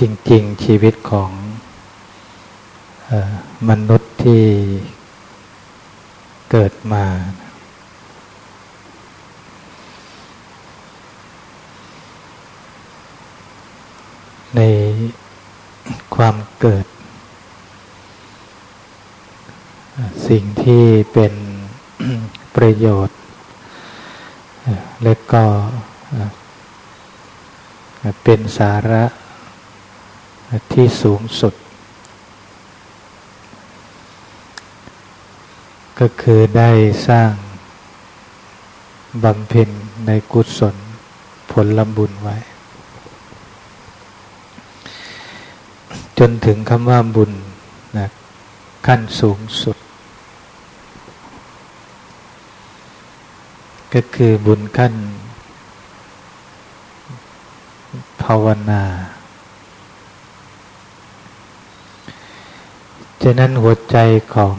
จริง ๆ ชีวิตของอมนุษย์ที่เกิดมา ในความเกิด สิ่งที่เป็นประโยชน์ และก็เป็นสาระ ที่สูงสุด ก็คือได้สร้างบำเพ็ญในกุศลผลลำบุญไว้ จนถึงคำว่าบุญนะขั้นสูงสุด ก็คือบุญขั้นภาวนา ฉะนั้นหัวใจของ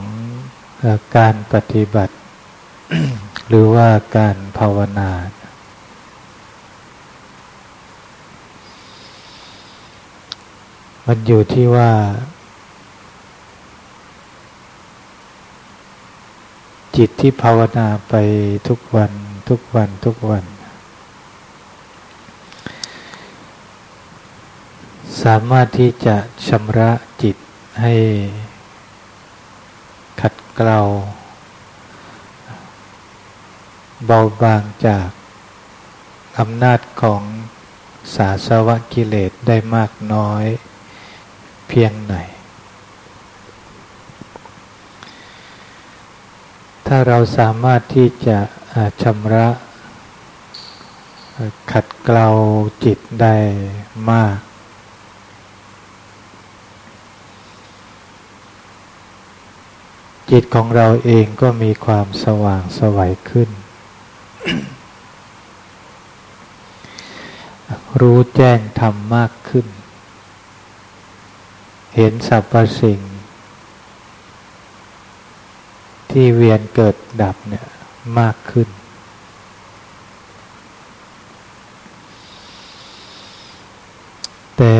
การปฏิบัติ หรือว่าการภาวนา มันอยู่ที่ว่า จิตที่ภาวนาไปทุกวันทุกวันทุกวัน สามารถที่จะชำระจิตให้ เกลาเบาบางจากอำนาจของสาสวะกิเลสได้มากน้อยเพียงไหน ถ้าเราสามารถที่จะชำระขัดเกลาจิตได้มาก จิตของเราเองก็มีความสว่างสวัยขึ้น รู้แจ้งธรรมมากขึ้น เห็นสรรพสิ่ง ที่เวียนเกิดดับเนี่ยมากขึ้น แต่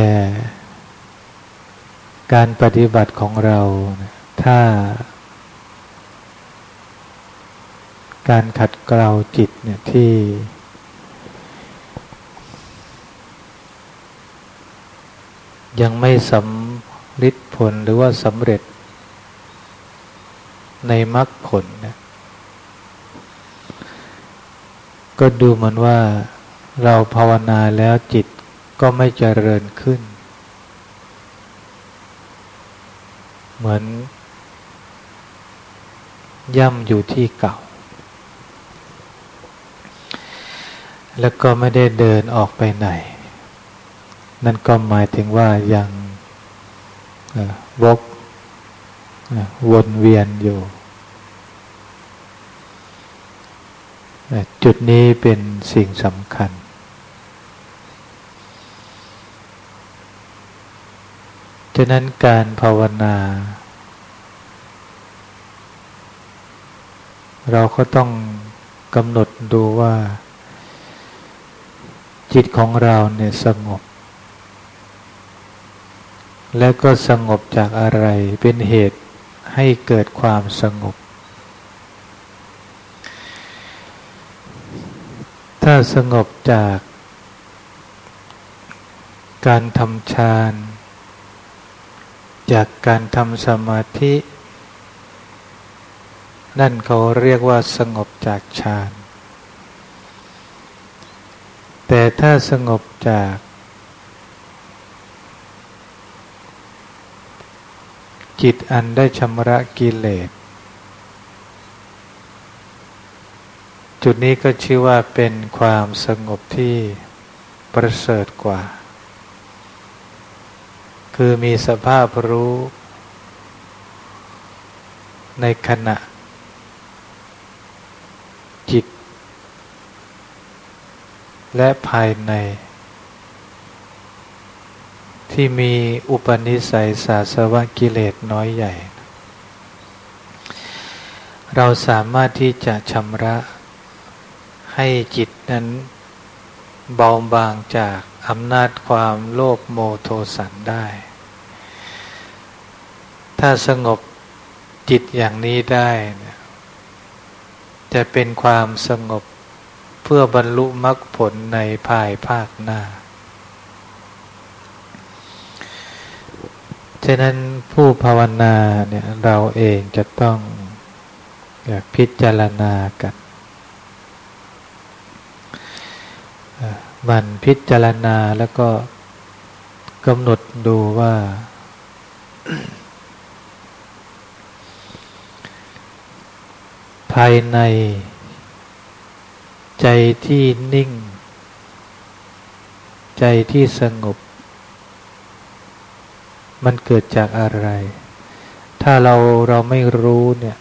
การปฏิบัติของเรา ถ้า การขัดเกลาจิตเนี่ยที่ยังไม่สำฤทธิผลหรือว่าสำเร็จ ในมรรคผลเนี่ยก็ดูเหมือนว่าเราภาวนาแล้วจิตก็ไม่เจริญขึ้น เหมือน ย่ำอยู่ที่เก่า แล้วก็ไม่ได้เดินออกไปไหน นั่นก็หมายถึงว่ายังวกวนเวียนอยู่ จุดนี้เป็นสิ่งสำคัญ ฉะนั้นการภาวนา เราก็ต้องกำหนดดูว่า จิตของเราเนี่ยสงบ และก็สงบจากอะไรเป็นเหตุให้เกิดความสงบ ถ้าสงบจากการทำฌาน จากการทำสมาธิ นั่นเขาเรียกว่าสงบจากฌาน แต่ถ้าสงบจาก จิตอันได้ชำระกิเลส จุดนี้ก็ชื่อว่าเป็นความสงบที่ประเสริฐกว่า คือมีสภาพรู้ ในขณะ และภายใน ที่มีอุปนิสัยสาสวะกิเลสน้อยใหญ่ เราสามารถที่จะชำระให้จิตนั้นเบาบางจากอำนาจความโลภโมโทสันได้ ถ้าสงบจิตอย่างนี้ได้ จะเป็นความสงบ พื่อบรรลุมรรคผลในภายภาคหน้า ฉะนั้นผู้ภาวนาเนี่ยเราเองจะต้องอยากพิจารณากัน มันพิจารณาแล้วก็กำหนดดูว่า ภายใน ใจที่นิ่ง ใจที่สงบ มันเกิดจากอะไร ถ้าเราเราไม่รู้เนี่ย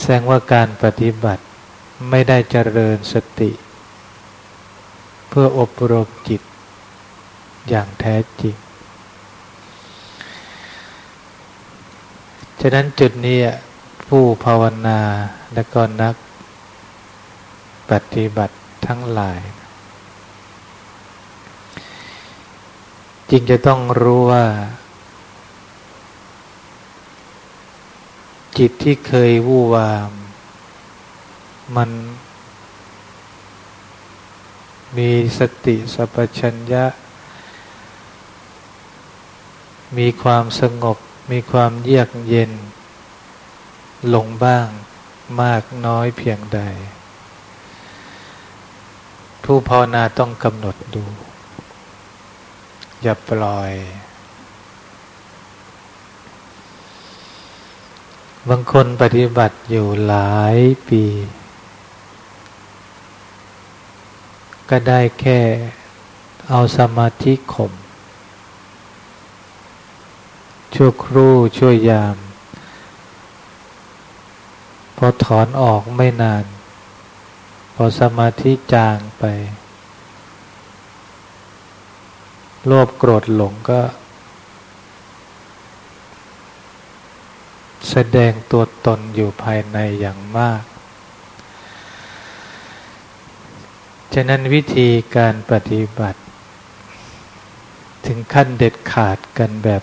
แสดงว่าการปฏิบัติไม่ได้เจริญสติ เพื่ออบรมจิต อย่างแท้จริง ฉะนั้นจุดนี้ ผู้ภาวนาและก็นักปฏิบัติทั้งหลาย จริงจะต้องรู้ว่า จิตที่เคยวู่วาม มันมีสติสัพชัญญะ มีความสงบ มีความเยือกเย็น ลงบ้างมากน้อยเพียงใด ผู้ภาวนาต้องกำหนดดู อย่าปล่อย บางคนปฏิบัติอยู่หลายปี ก็ได้แค่เอาสมาธิข่มชั่วครู่ชั่วยาม พอถอนออกไม่นาน พอสมาธิจางไป โลภโกรธหลงก็ แสดงตัวตนอยู่ภายในอย่างมาก ฉะนั้นวิธีการปฏิบัติ ถึงขั้นเด็ดขาดกันแบบ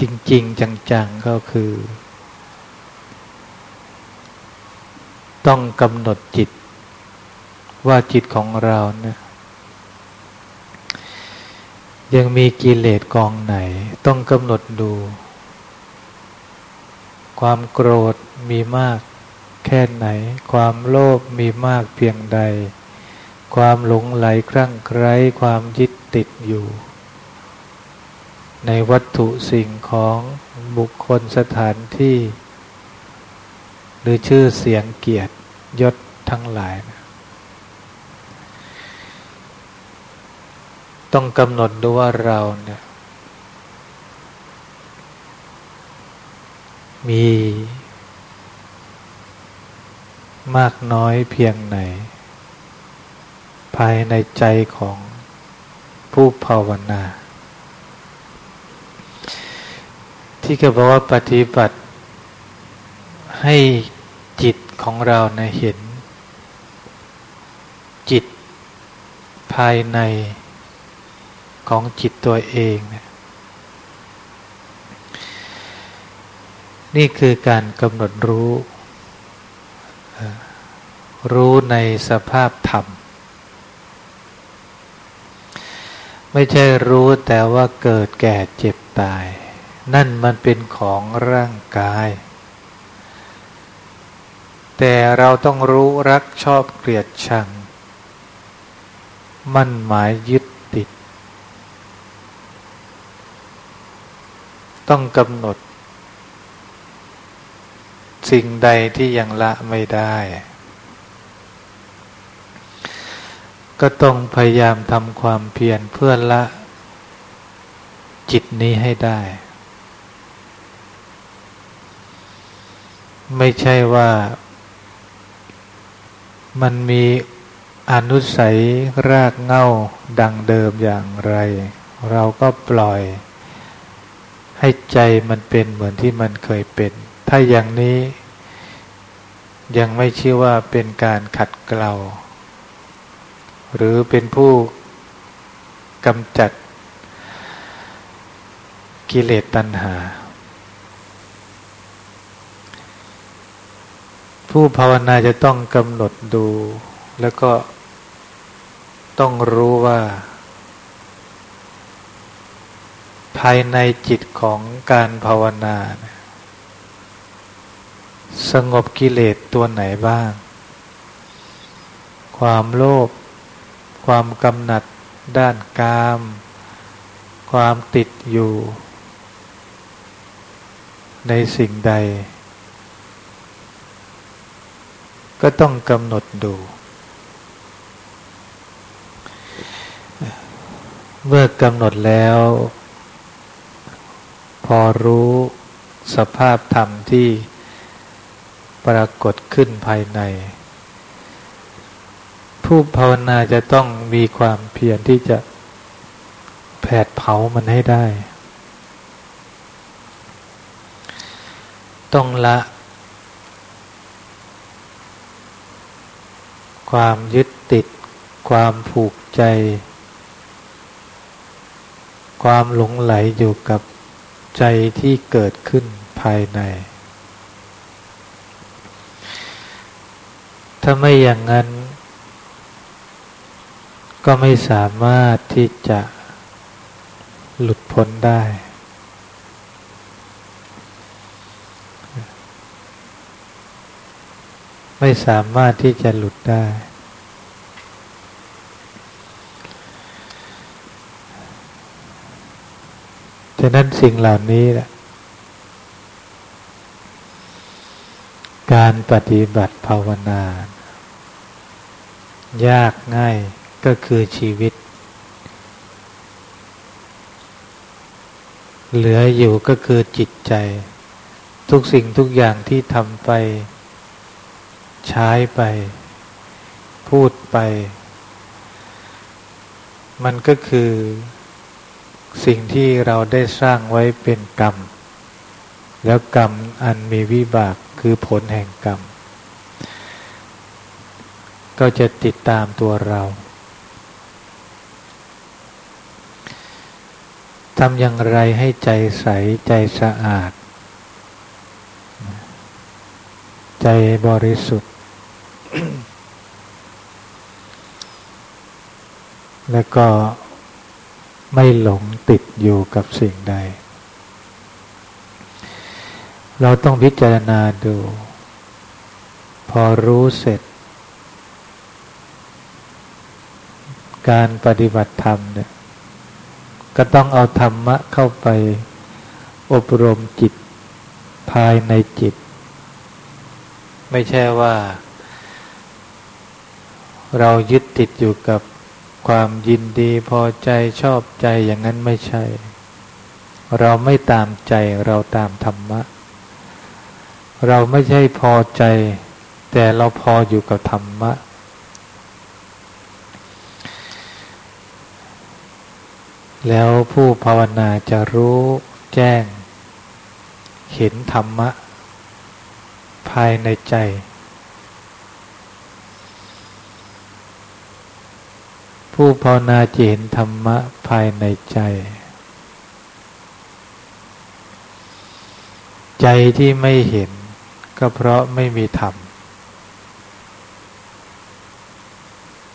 จริง ๆ จัง ๆ ก็คือ ต้องกำหนดจิต ว่าจิตของเราเนี่ยยังมีกิเลสกองไหน ต้องกำหนดดู ความโกรธมีมาก แค่ไหน ความโลภมีมากเพียงใด ความหลงไหลครั่งไคร้ความยึดติดอยู่ ในวัตถุสิ่งของบุคคลสถานที่ หรือชื่อเสียงเกียรติยศทั้งหลายนะต้องกำหนดดูว่าเราเนี่ยมีมากน้อยเพียงไหน ภายในใจของผู้ภาวนา ที่เขาบอกว่าปฏิบัติ ให้จิตของเราเนะเห็น จิตภายในของจิตตัวเองนี่ยนี่คือการกำหนดรู้ รู้ในสภาพธรรม ไม่ใช่รู้แต่ว่าเกิดแก่เจ็บตาย นั่นมันเป็นของร่างกาย แต่เราต้องรู้รักชอบเกลียดชัง มั่นหมายยึดติด ต้องกำหนด สิ่งใดที่ยังละไม่ได้ ก็ต้องพยายามทำความเพียรเพื่อละ จิตนี้ให้ได้ ไม่ใช่ว่า มันมีอนุสัยรากเง่าดังเดิมอย่างไร เราก็ปล่อย ให้ใจมันเป็นเหมือนที่มันเคยเป็น ถ้าอย่างนี้ ยังไม่ชื่อว่าเป็นการขัดเกลา หรือเป็นผู้กำจัดกิเลสตัณหา ผู้ภาวนาจะต้องกำหนดดู แล้วก็ต้องรู้ว่า ภายในจิตของการภาวนา สงบกิเลสตัวไหนบ้าง ความโลภความกำหนัดด้านกาม ความติดอยู่ ในสิ่งใด ก็ต้องกำหนดดู เมื่อกำหนดแล้ว พอรู้สภาพธรรมที่ปรากฏขึ้นภายใน ผู้ภาวนาจะต้องมีความเพียรที่จะแผดเผามันให้ได้ ต้องละ ความยึดติด ความผูกใจ ความหลงไหลอยู่กับใจที่เกิดขึ้นภายใน ถ้าไม่อย่างนั้น ก็ไม่สามารถที่จะหลุดพ้นได้ ไม่สามารถที่จะหลุดได้ ฉะนั้นสิ่งเหล่านี้แหละการปฏิบัติภาวนา ยากง่ายก็คือชีวิต เหลืออยู่ก็คือจิตใจ ทุกสิ่งทุกอย่างที่ทำไป ใช้ไป พูดไป มันก็คือสิ่งที่เราได้สร้างไว้เป็นกรรม แล้วกรรมอันมีวิบากคือผลแห่งกรรม ก็จะติดตามตัวเราทำอย่างไรให้ใจใสใจสะอาด ใจบริสุทธิ์ แล้วก็ไม่หลงติดอยู่กับสิ่งใด เราต้องพิจารณาดู พอรู้เสร็จ การปฏิบัติธรรมเนี่ยก็ต้องเอาธรรมะเข้าไปอบรมจิตภายในจิต ไม่ใช่ว่า เรายึดติดอยู่กับความยินดีพอใจชอบใจอย่างนั้นไม่ใช่ เราไม่ตามใจเราตามธรรมะ เราไม่ใช่พอใจ แต่เราพออยู่กับธรรมะ แล้วผู้ภาวนาจะรู้แจ้ง เห็นธรรมะ ภายในใจ ผู้ภาวนาจะเห็นธรรมะภายในใจ ใจที่ไม่เห็นก็เพราะไม่มีธรรม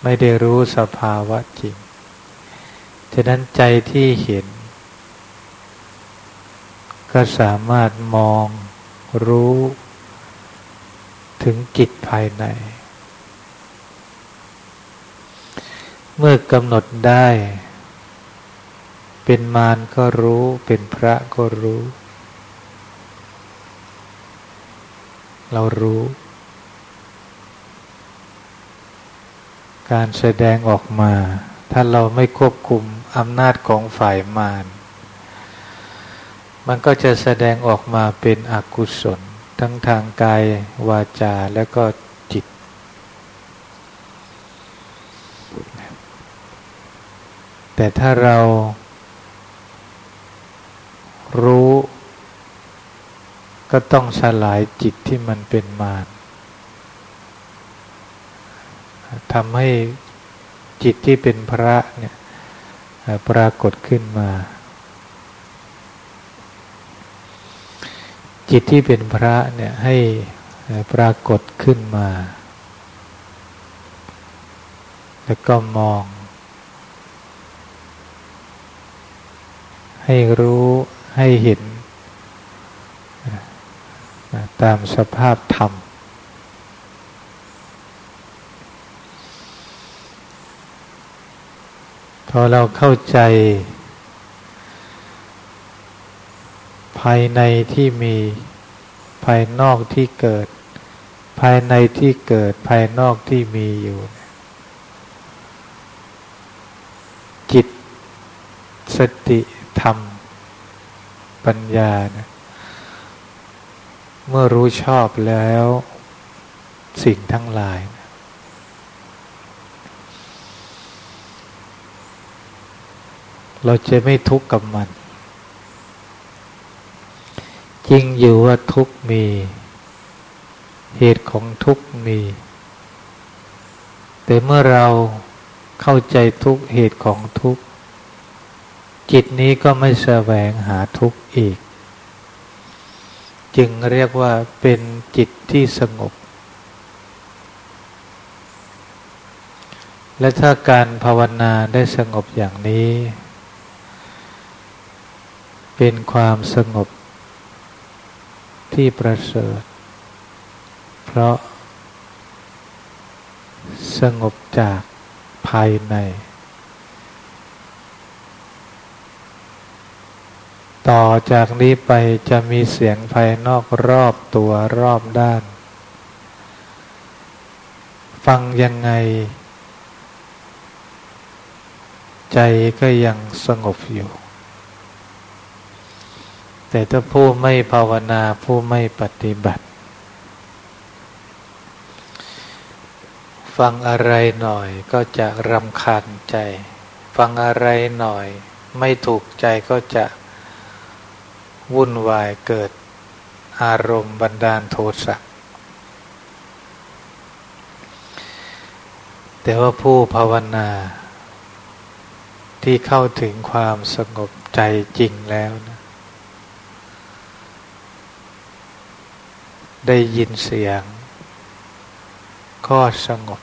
ไม่ได้รู้สภาวะจริง ฉะนั้นใจที่เห็น ก็สามารถมองรู้ถึงจิตภายใน เมื่อกำหนดได้ เป็นมารก็รู้ เป็นพระก็รู้ เรารู้ การแสดงออกมา ถ้าเราไม่ควบคุมอำนาจของฝ่ายมารมันก็จะแสดงออกมาเป็นอกุศล ทั้งทางกายวาจาและก็จิต แต่ถ้าเรารู้ก็ต้องสลายจิตที่มันเป็นมารทำให้จิตที่เป็นพระเนี่ยปรากฏขึ้นมา จิตที่เป็นพระเนี่ยให้ปรากฏขึ้นมา แล้วก็มอง ให้รู้ให้เห็น ตามสภาพธรรม พอเราเข้าใจ ภายในที่มีภายนอกที่เกิด ภายในที่เกิดภายนอกที่มีอยู่ จิตสติ ธรรม ปัญญานะเมื่อรู้ชอบแล้ว สิ่งทั้งหลายเราจะไม่ทุกข์กับมัน จริงอยู่ว่าทุกข์มี เหตุของทุกข์มี แต่เมื่อเราเข้าใจทุกเหตุของทุกข์ จิตนี้ก็ไม่แสวงหาทุกข์อีก จึงเรียกว่าเป็นจิตที่สงบ และถ้าการภาวนาได้สงบอย่างนี้ เป็นความสงบที่ประเสริฐ เพราะสงบจากภายใน ต่อจากนี้ไปจะมีเสียงภายนอกรอบตัวรอบด้าน ฟังยังไง ใจก็ยังสงบอยู่ แต่ถ้าผู้ไม่ภาวนาผู้ไม่ปฏิบัติ ฟังอะไรหน่อยก็จะรำคาญใจ ฟังอะไรหน่อย ไม่ถูกใจก็จะ วุ่นวายเกิดอารมณ์บันดาลโทสะแต่ว่าผู้ภาวนาที่เข้าถึงความสงบใจจริงแล้วนะได้ยินเสียง ก็สงบ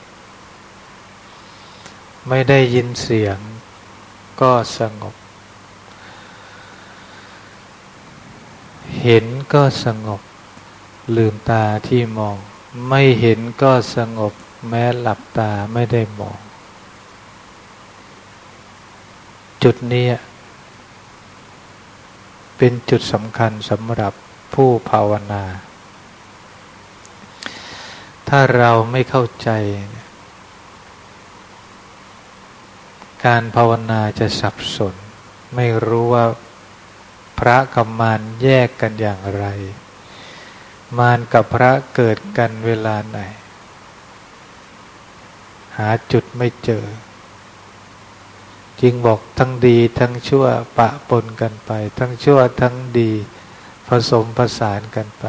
ไม่ได้ยินเสียง ก็สงบ เห็นก็สงบ ลืมตาที่มอง ไม่เห็นก็สงบ แม้หลับตาไม่ได้มอง จุดนี้เป็นจุดสำคัญสำหรับผู้ภาวนา ถ้าเราไม่เข้าใจ การภาวนาจะสับสน ไม่รู้ว่า พระกับมารแยกกันอย่างไร มารกับพระเกิดกันเวลาไหน หาจุดไม่เจอ จึงบอกทั้งดีทั้งชั่วปะปนกันไป ทั้งชั่วทั้งดีผสมผสานกันไป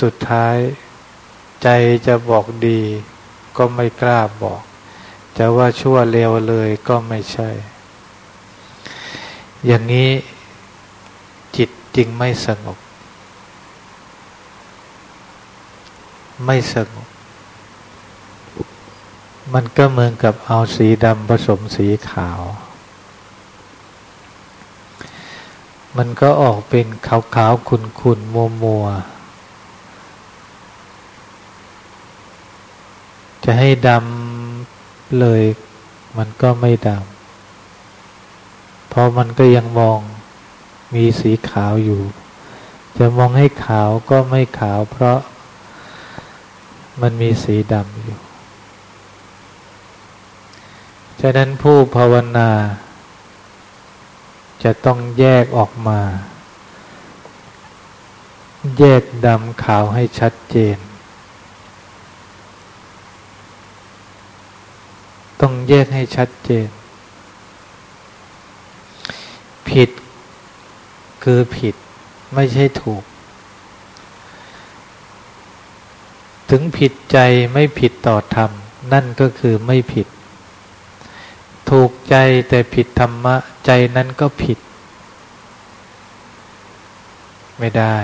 สุดท้ายใจจะบอกดีก็ไม่กล้าบอก จะว่าชั่วเลวเลยก็ไม่ใช่ อย่างนี้จิตจริงไม่สงบ ไม่สงบ มันก็เหมือนกับเอาสีดำผสมสีขาว มันก็ออกเป็นขาวๆขุ่นๆมัวๆจะให้ดำเลยมันก็ไม่ดำ เพราะมันก็ยังมองมีสีขาวอยู่ จะมองให้ขาวก็ไม่ขาว เพราะมันมีสีดำอยู่ ฉะนั้นผู้ภาวนา จะต้องแยกออกมา แยกดำขาวให้ชัดเจน ต้องแยกให้ชัดเจน ผิดคือผิดไม่ใช่ถูก ถึงผิดใจไม่ผิดต่อธรรม นั่นก็คือไม่ผิด ถูกใจแต่ผิดธรรมะ ใจนั้นก็ผิด ไม่ได้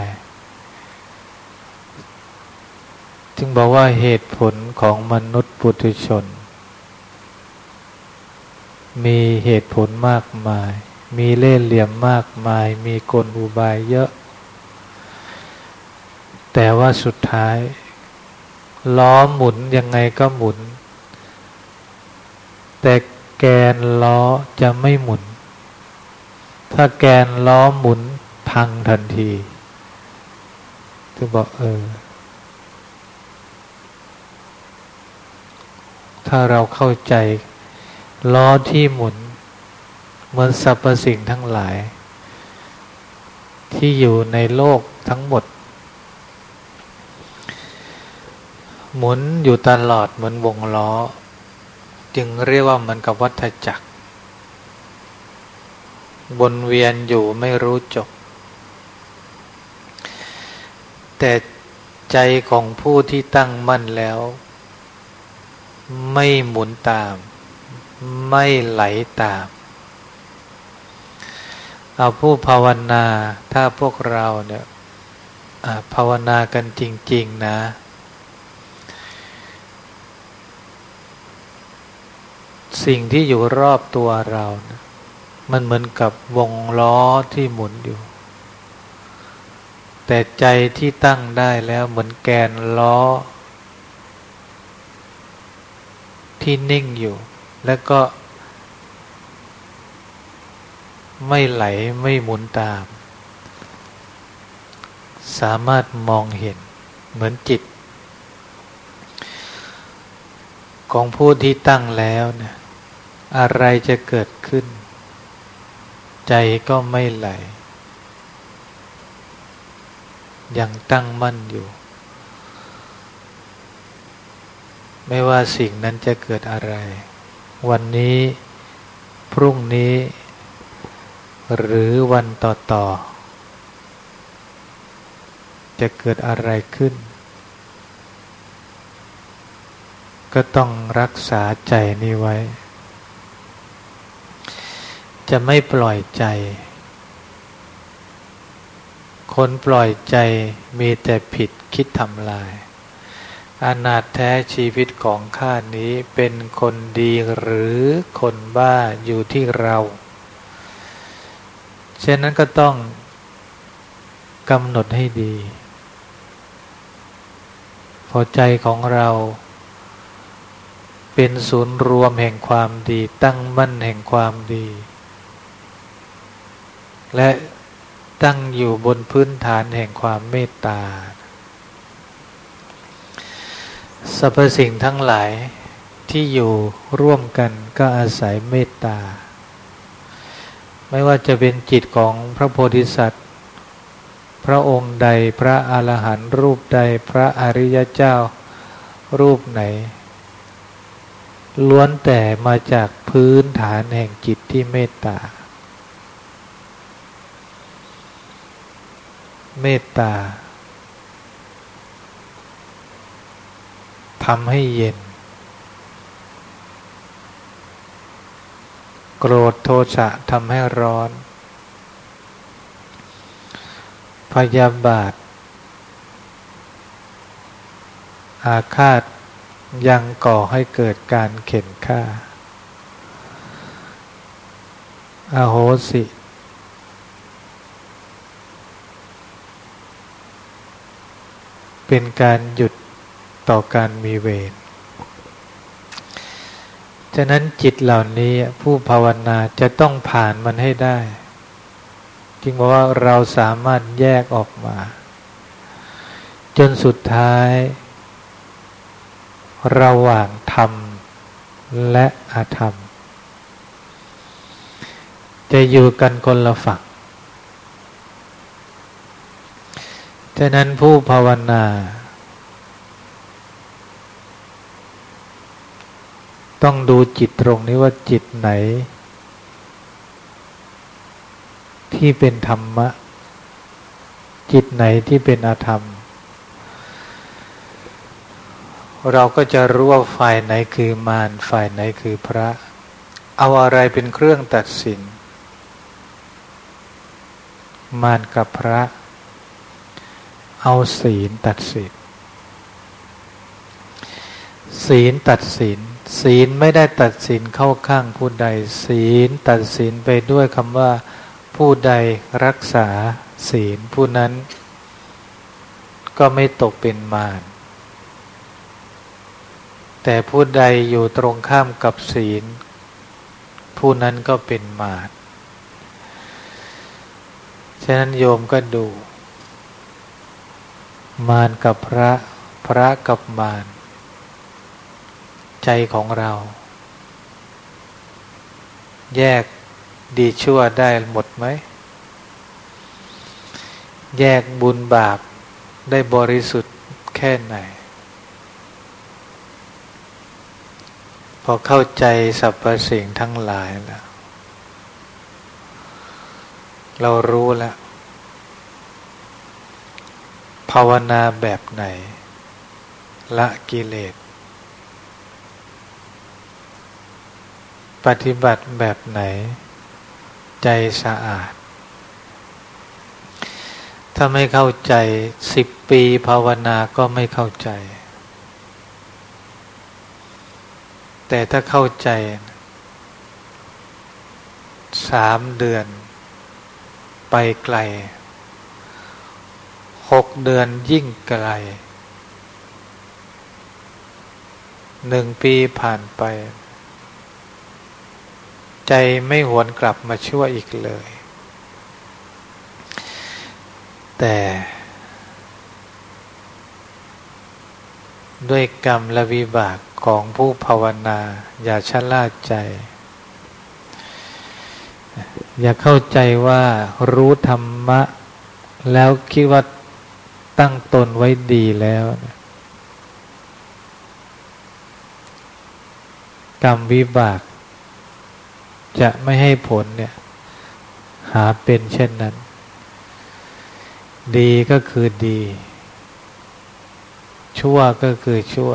จึงบอกว่าเหตุผลของมนุษย์ปุถุชน มีเหตุผลมากมาย มีเล่ห์เหลี่ยมมากมาย มีกลอุบายเยอะ แต่ว่าสุดท้าย ล้อหมุนยังไงก็หมุน แต่แกนล้อจะไม่หมุน ถ้าแกนล้อหมุนพังทันทีถึงบอกเออ ถ้าเราเข้าใจล้อที่หมุน เหมือนสรรพสิ่งทั้งหลาย ที่อยู่ในโลกทั้งหมด หมุนอยู่ตลอดเหมือนวงล้อ จึงเรียกว่าเหมือนกับวัฏจักรวนเวียนอยู่ไม่รู้จบ แต่ใจของผู้ที่ตั้งมั่นแล้ว ไม่หมุนตาม ไม่ไหลตาม เอาผู้ภาวนาถ้าพวกเราเนี่ยภาวนากันจริง ๆ นะ สิ่งที่อยู่รอบตัวเรานะมันเหมือนกับวงล้อที่หมุนอยู่ แต่ใจที่ตั้งได้แล้วเหมือนแกนล้อ ที่นิ่งอยู่ แล้วก็ ไม่ไหลไม่หมุนตาม สามารถมองเห็นเหมือนจิต ของผู้ที่ตั้งแล้วเนี่ยอะไรจะเกิดขึ้น ใจก็ไม่ไหล ยังตั้งมั่นอยู่ ไม่ว่าสิ่งนั้นจะเกิดอะไร วันนี้พรุ่งนี้ หรือวันต่อต่อจะเกิดอะไรขึ้น ก็ต้องรักษาใจนี้ไว้ จะไม่ปล่อยใจ คนปล่อยใจมีแต่ผิดคิดทำลายอนาถแท้ชีวิตของข้านี้เป็นคนดีหรือคนบ้าอยู่ที่เรา เช่นนั้นก็ต้องกำหนดให้ดี พอใจของเราเป็นศูนย์รวมแห่งความดี ตั้งมั่นแห่งความดี และตั้งอยู่บนพื้นฐานแห่งความเมตตาสรรพสิ่งทั้งหลายที่อยู่ร่วมกันก็อาศัยเมตตา ไม่ว่าจะเป็นจิตของพระโพธิสัตว์ พระองค์ใดพระอรหันต์รูปใดพระอริยเจ้ารูปไหน ล้วนแต่มาจากพื้นฐานแห่งจิตที่เมตตา เมตตาทำให้เย็น โก รธโทสะทำให้ร้อน พยาบาท อาฆาตยังก่อให้เกิดการเข็นฆ่าอาโหสิ เป็นการหยุดต่อการมีเวร ฉะนั้นจิตเหล่านี้ผู้ภาวนาจะต้องผ่านมันให้ได้ จึงบอกว่าเราสามารถแยกออกมา จนสุดท้าย ระหว่างธรรมและอาธรรม จะอยู่กันคนละฝั่งฉะนั้นผู้ภาวนา ต้องดูจิตตรงนี้ว่าจิตไหน ที่เป็นธรรมะ จิตไหนที่เป็นอาธรรม เราก็จะรู้ว่าฝ่ายไหนคือมารฝ่ายไหนคือพระ เอาอะไรเป็นเครื่องตัดสิน มารกับพระ เอาศีลตัดสินศีลตัดสิน ศีลไม่ได้ตัดสินเข้าข้างผู้ใด ศีลตัดสินไปด้วยคำว่า ผู้ใดรักษาศีลผู้นั้น ก็ไม่ตกเป็นมารแต่ผู้ใดอยู่ตรงข้ามกับศีล ผู้นั้นก็เป็นมารฉะนั้นโยมก็ดู มารกับพระพระกับมาร ใจของเรา แยกดีชั่วได้หมดไหม แยกบุญบาปได้บริสุทธิ์แค่ไหน พอเข้าใจสรรพสิ่งทั้งหลายแล้ว เรารู้แล้ว ภาวนาแบบไหน ละกิเลส ปฏิบัติแบบไหน ใจสะอาด ถ้าไม่เข้าใจสิบปีภาวนาก็ไม่เข้าใจ แต่ถ้าเข้าใจสามเดือน ไปไกลหกเดือนยิ่งไกลหนึ่งปีผ่านไป ใจไม่หวนกลับมาชั่วอีกเลย แต่ด้วยกรรมและวิบากของผู้ภาวนา อย่าชะล่าใจ อย่าเข้าใจว่ารู้ธรรมะ แล้วคิดว่าตั้งตนไว้ดีแล้ว กรรมวิบาก จะไม่ให้ผลเนี่ย หาเป็นเช่นนั้น ดีก็คือดี ชั่วก็คือชั่ว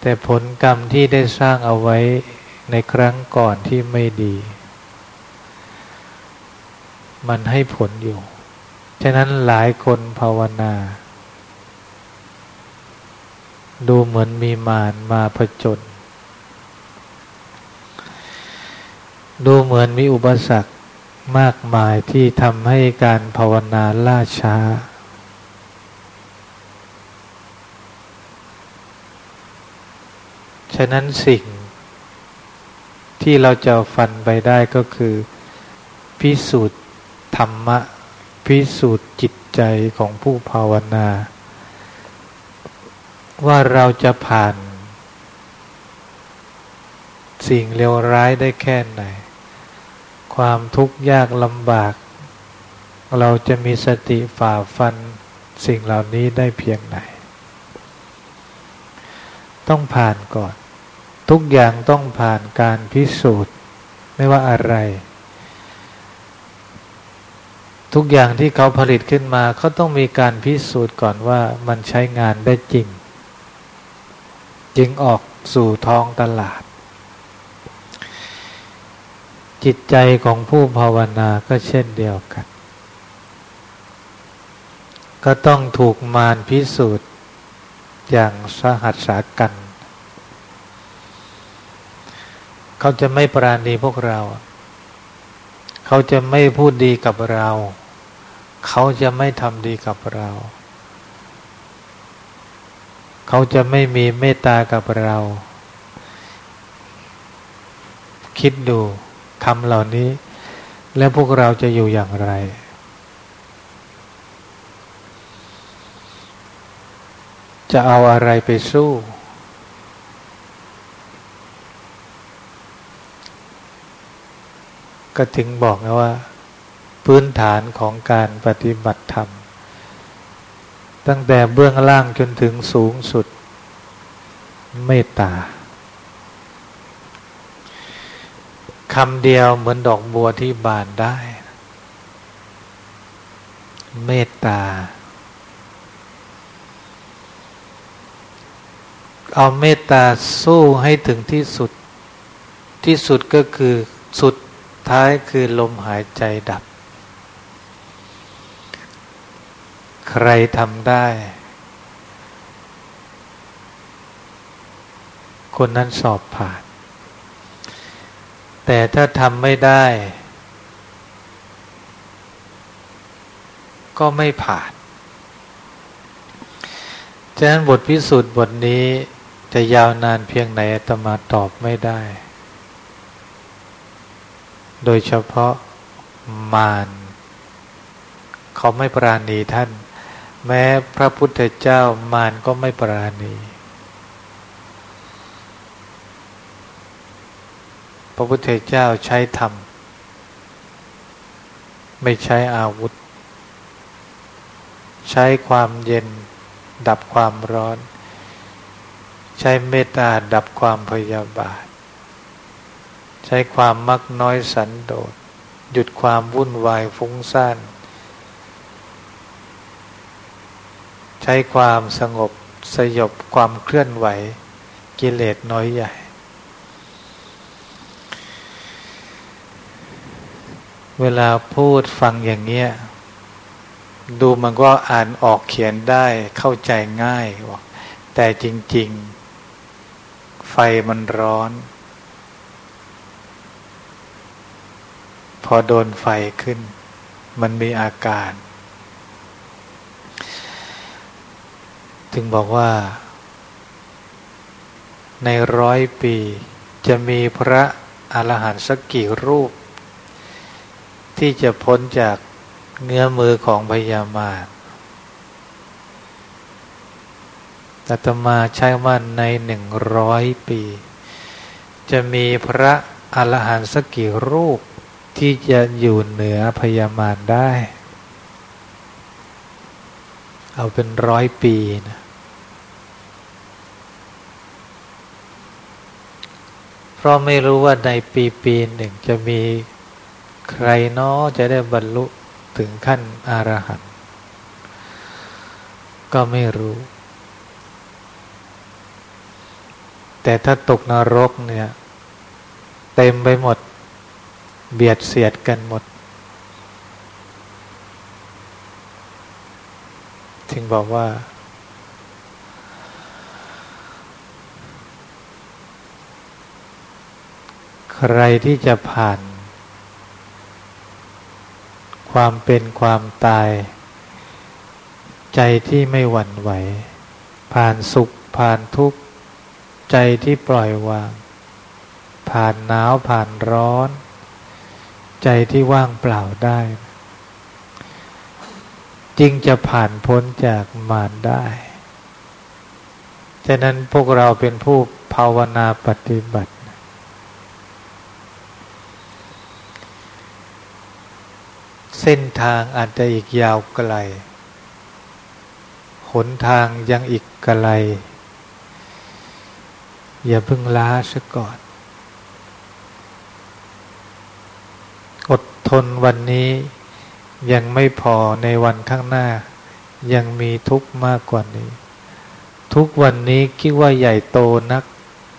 แต่ผลกรรมที่ได้สร้างเอาไว้ในครั้งก่อนที่ไม่ดี มันให้ผลอยู่ ฉะนั้นหลายคนภาวนาดูเหมือนมีมารมาผจญ ดูเหมือนมีอุปสรรคมากมายที่ทำให้การภาวนาล่าช้า ฉะนั้นสิ่งที่เราจะฟันไปได้ก็คือ พิสูจน์ธรรมะ พิสูจน์จิตใจของผู้ภาวนา ว่าเราจะผ่าน สิ่งเลวร้ายได้แค่ไหน ความทุกข์ยากลำบาก เราจะมีสติฝ่าฟันสิ่งเหล่านี้ได้เพียงไหน ต้องผ่านก่อน ทุกอย่างต้องผ่านการพิสูจน์ ไม่ว่าอะไร ทุกอย่างที่เขาผลิตขึ้นมาเขาต้องมีการพิสูจน์ก่อนว่ามันใช้งานได้จริง จึงออกสู่ท้องตลาด จิตใจของผู้ภาวนาก็เช่นเดียวกัน ก็ต้องถูกมารพิสูจน์อย่างสหัสสากัน เขาจะไม่ปราณีพวกเรา เขาจะไม่พูดดีกับเรา เขาจะไม่ทำดีกับเรา เขาจะไม่มีเมตตากับเรา คิดดู คำเหล่านี้ แล้วพวกเราจะอยู่อย่างไร จะเอาอะไรไปสู้ ก็ถึงบอกนะว่า พื้นฐานของการปฏิบัติธรรม ตั้งแต่เบื้องล่างจนถึงสูงสุด เมตตา คำเดียวเหมือนดอกบัวที่บานได้ เมตตา เอาเมตตาสู้ให้ถึงที่สุด ที่สุดก็คือสุดท้ายคือลมหายใจดับ ใครทำได้ คนนั้นสอบผ่าน แต่ถ้าทำไม่ได้ ก็ไม่ผ่านฉะนั้นบทพิสูจน์บทนี้จะยาวนานเพียงไหนอาตมาตอบไม่ได้ โดยเฉพาะมารเขาไม่ปราณีท่าน แม้พระพุทธเจ้ามารก็ไม่ปราณี ระพุทธเจ้าใช้ธรรม ไม่ใช้อาวุธ ใช้ความเย็นดับความร้อน ใช้เมตตาดับความพยาบาท ใช้ความมักน้อยสันโดษ หยุดความวุ่นวายฟุ้งซ่านใช้ความสงบสยบความเคลื่อนไหว กิเลสน้อยใหญ่ เวลาพูดฟังอย่างเงี้ยดูมันก็อ่านออกเขียนได้เข้าใจง่ายแต่จริง ๆ ไฟมันร้อน พอโดนไฟขึ้น มันมีอาการ ถึงบอกว่า ในร้อยปี จะมีพระอรหันต์สักกี่รูป ที่จะพ้นจากเงื้อมือของพญามารตัตมาใช้ว่าในหนึ่งร้อยปี จะมีพระอรหันต์สักกี่รูปที่จะอยู่เหนือพญามารได้ เอาเป็นร้อยปีนะเพราะไม่รู้ว่าในปีปีหนึ่งจะมี ใครน้อจะได้บรรลุถึงขั้นอรหันต์ก็ไม่รู้ แต่ถ้าตกนรกเนี่ย เต็มไปหมด เบียดเสียดกันหมดถึงบอกว่า ใครที่จะผ่าน ความเป็นความตาย ใจที่ไม่หวั่นไหว ผ่านสุขผ่านทุกข์ ใจที่ปล่อยวาง ผ่านหนาวผ่านร้อน ใจที่ว่างเปล่าได้ จึงจะผ่านพ้นจากมารได้ฉะนั้นพวกเราเป็นผู้ภาวนาปฏิบัติ เส้นทางอาจจะอีกยาวไกล หนทางยังอีกไกล อย่าเพิ่งล้าซะก่อน อดทนวันนี้ยังไม่พอในวันข้างหน้า ยังมีทุกข์มากกว่านี้ ทุกวันนี้คิดว่าใหญ่โตนัก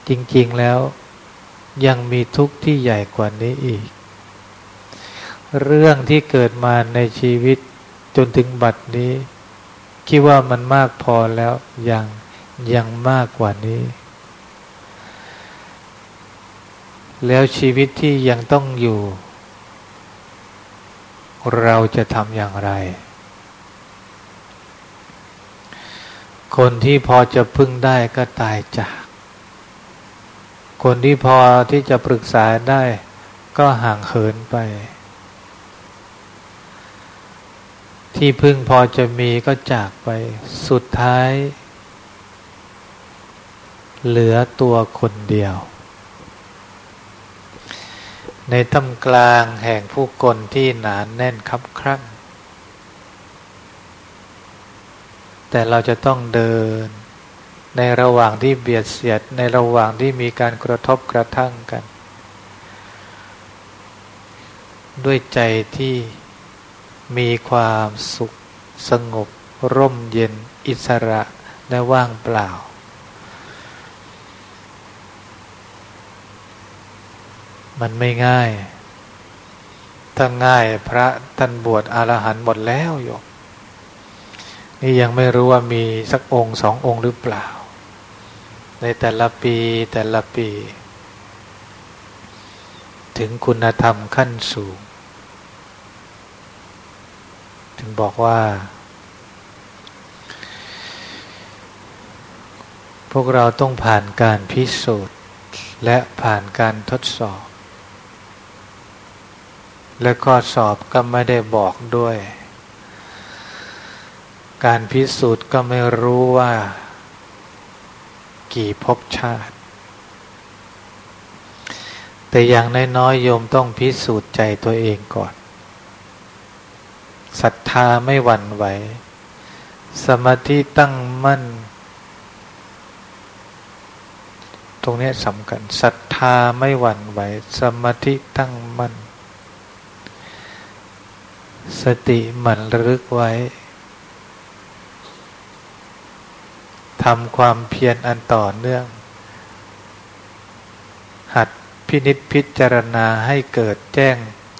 จริงๆแล้ว ยังมีทุกข์ที่ใหญ่กว่านี้อีก เรื่องที่เกิดมาในชีวิตจนถึงบัดนี้ คิดว่ามันมากพอแล้วยังยังมากกว่านี้ แล้วชีวิตที่ยังต้องอยู่ เราจะทำอย่างไร คนที่พอจะพึ่งได้ก็ตายจาก คนที่พอที่จะปรึกษาได้ก็ห่างเหินไป ที่พึ่งพอจะมีก็จากไปสุดท้าย เหลือตัวคนเดียว ในท่ามกลางแห่งผู้คนที่หนานแน่นคับครั่งแต่เราจะต้องเดิน ในระหว่างที่เบียดเสียดในระหว่างที่มีการกระทบกระทั่งกัน ด้วยใจที่ มีความสุข สงบ ร่มเย็น อิสระ และว่างเปล่า มันไม่ง่าย ถ้าง่ายพระท่านบวชอรหันต์หมดแล้วโยมนี่ยังไม่รู้ว่ามีสักองค์สององค์หรือเปล่า ในแต่ละปีแต่ละปี ถึงคุณธรรมขั้นสูง ถึงบอกว่า พวกเราต้องผ่านการพิสูจน์ และผ่านการทดสอบ และข้อสอบก็ไม่ได้บอกด้วย การพิสูจน์ก็ไม่รู้ว่า กี่ภพชาติ แต่อย่างน้อยๆโยมต้องพิสูจน์ใจตัวเองก่อน ศรัทธาไม่หวั่นไหว สมาธิตั้งมั่น ตรงนี้สำคัญศรัทธาไม่หวั่นไหว สมาธิตั้งมั่น สติหมั่นระลึกไว้ทำความเพียรอันต่อเนื่อง หัดพินิจพิจารณาให้เกิดแจ้ง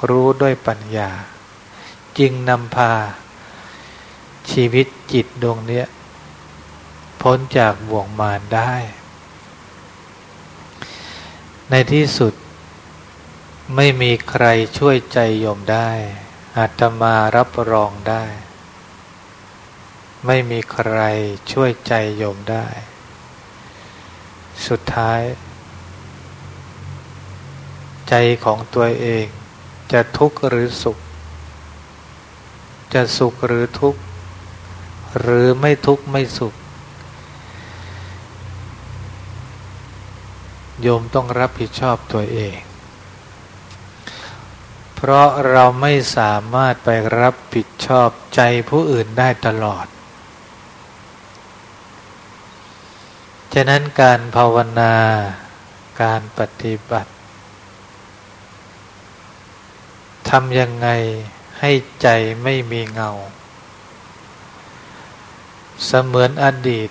รู้ด้วยปัญญา จึงนำพา ชีวิตจิตดวงนี้พ้นจากบ่วงมารได้ ในที่สุด ไม่มีใครช่วยใจโยมได้อาตมารับรองได้ ไม่มีใครช่วยใจโยมได้ สุดท้าย ใจของตัวเองจะทุกข์หรือสุข จะสุขหรือทุกข์ หรือไม่ทุกข์ไม่สุข โยมต้องรับผิดชอบตัวเอง เพราะเราไม่สามารถไปรับผิดชอบใจผู้อื่นได้ตลอด ฉะนั้นการภาวนาการปฏิบัติทำยังไง ให้ใจไม่มีเงา เสมือนอดีต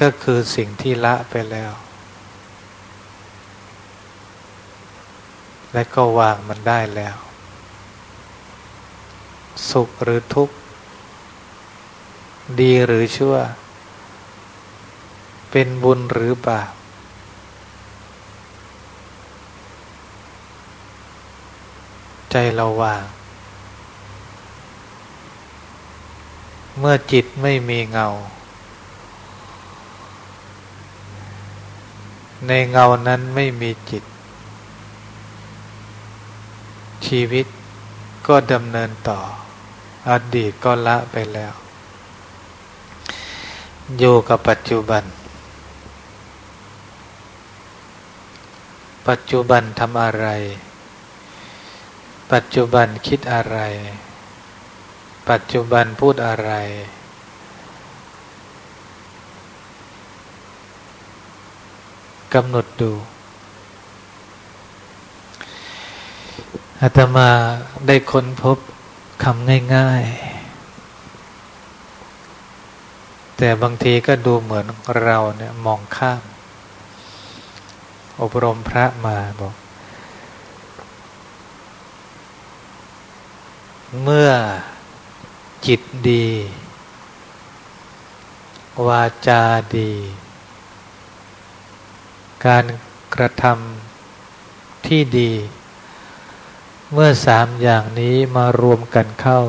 ก็คือสิ่งที่ละไปแล้ว และก็วางมันได้แล้ว สุขหรือทุกข์ ดีหรือชั่ว เป็นบุญหรือบาปใจเราวาง เมื่อจิตไม่มีเงา ในเงานั้นไม่มีจิต ชีวิตก็ดำเนินต่อ อดีตก็ละไปแล้ว อยู่กับปัจจุบัน ปัจจุบันทำอะไร ปัจจุบันคิดอะไร ปัจจุบันพูดอะไร กำหนดดูอาตมาได้ค้นพบคำง่ายๆ แต่บางทีก็ดูเหมือนเราเนี่ยมองข้าม อบรมพระมาบอก เมื่อ จิตดี วาจาดี การกระทำที่ดี เมื่อสามอย่างนี้มารวมกันเข้า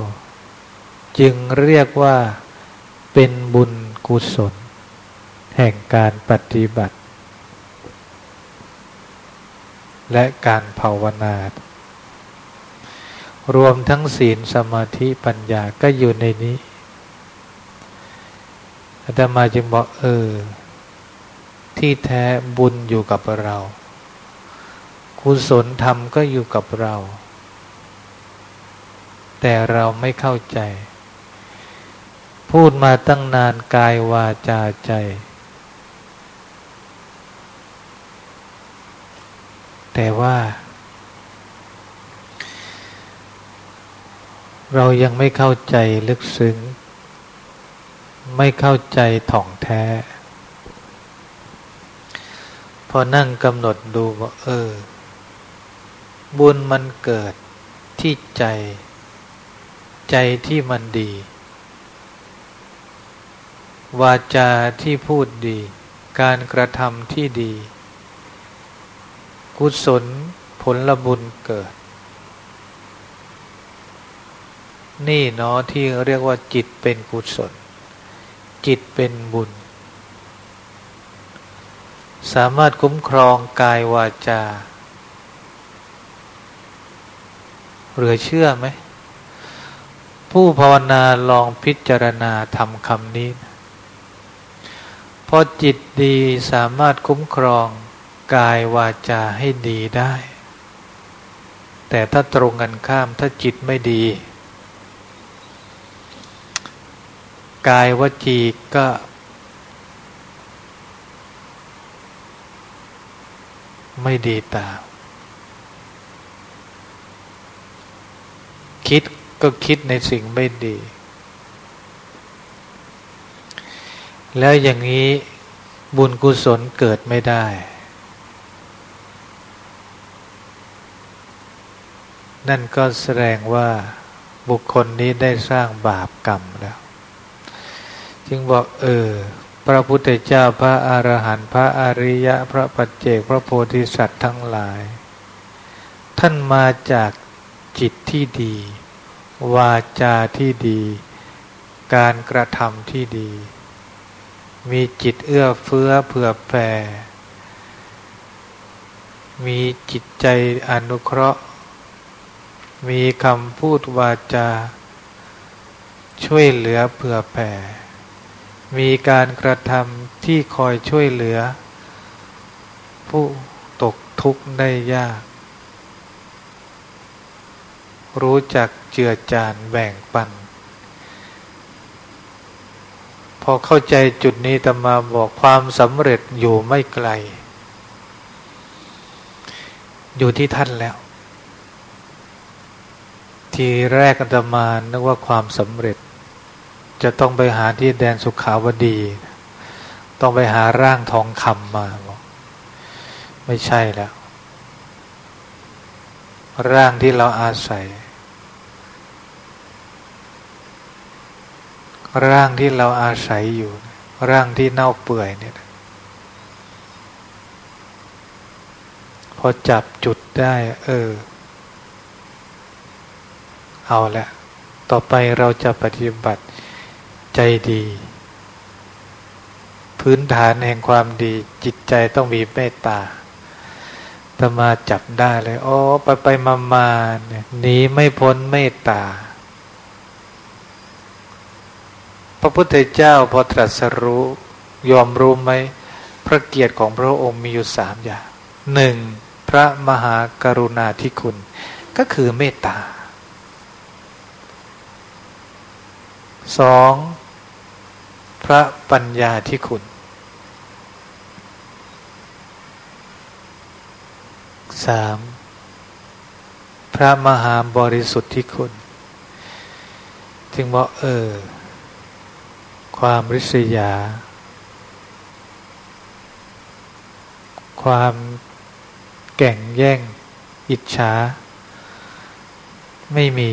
จึงเรียกว่าเป็นบุญกุศล แห่งการปฏิบัติ และการภาวนา รวมทั้งศีลสมาธิปัญญาก็อยู่ในนี้อาตมาจึงบอกเออ ที่แท้บุญอยู่กับเรากุศลธรรมก็อยู่กับเรา แต่เราไม่เข้าใจ พูดมาตั้งนานกายวาจาใจ แต่ว่า เรายังไม่เข้าใจลึกซึ้ง ไม่เข้าใจถ่องแท้ พอนั่งกำหนดดูว่าเออ บุญมันเกิดที่ใจ ใจที่มันดี วาจาที่พูดดี การกระทำที่ดี กุศลผลบุญเกิด นี่เนาะที่เรียกว่าจิตเป็นกุศล จิตเป็นบุญ สามารถคุ้มครองกายวาจาเหลือเชื่อไหม ผู้ภาวนาลองพิจารณาทำคำนี้ พอจิตดีสามารถคุ้มครองกายวาจาให้ดีได้ แต่ถ้าตรงกันข้ามถ้าจิตไม่ดี กายวจีก็ ไม่ดีตาม คิดก็คิดในสิ่งไม่ดี แล้วอย่างนี้บุญกุศลเกิดไม่ได้นั่นก็แสดงว่าบุคคลนี้ได้สร้างบาปกรรมแล้ว จึงบอกเออ พระพุทธเจ้าพระอรหันต์พระอริยะ พระปัจเจกพระโพธิสัตว์ทั้งหลาย ท่านมาจากจิตที่ดี วาจาที่ดี การกระทำที่ดี มีจิตเอื้อเฟื้อเผื่อแผ่มีจิตใจอนุเคราะห์ มีคำพูดวาจา ช่วยเหลือเผื่อแผ่ มีการกระทำที่คอยช่วยเหลือ ผู้ตกทุกข์ได้ยาก รู้จักเจือจานแบ่งปัน พอเข้าใจจุดนี้ตมาบอกความสำเร็จอยู่ไม่ไกล อยู่ที่ท่านแล้ว ทีแรกอัตมานึกว่าความสำเร็จ จะต้องไปหาที่แดนสุขาวดี ต้องไปหาร่างทองคำมาบอกไม่ใช่แล้ว ร่างที่เราอาศัย ร่างที่เราอาศัยอยู่ ร่างที่เน่าเปื่อยเนี่ยพอจับจุดได้ เออ เอาละต่อไปเราจะปฏิบัติ ใจดี พื้นฐานแห่งความดี จิตใจต้องมีเมตตาตมาจับได้เลยอ๋อไปไปมามาเนี่ยหนีไม่พ้นเมตตา พระพุทธเจ้าพอตรัสรู้ ยอมรู้ไหมพระเกียรติของพระองค์มีอยู่สามอย่างหนึ่งพระมหากรุณาธิคุณ ก็คือเมตตาสอง พระปัญญาธิคุณสามพระมหาบริสุทธิ์ที่คุณ จึงบอกเออ ความริษยา ความแก่งแย่ง อิจฉา ไม่มี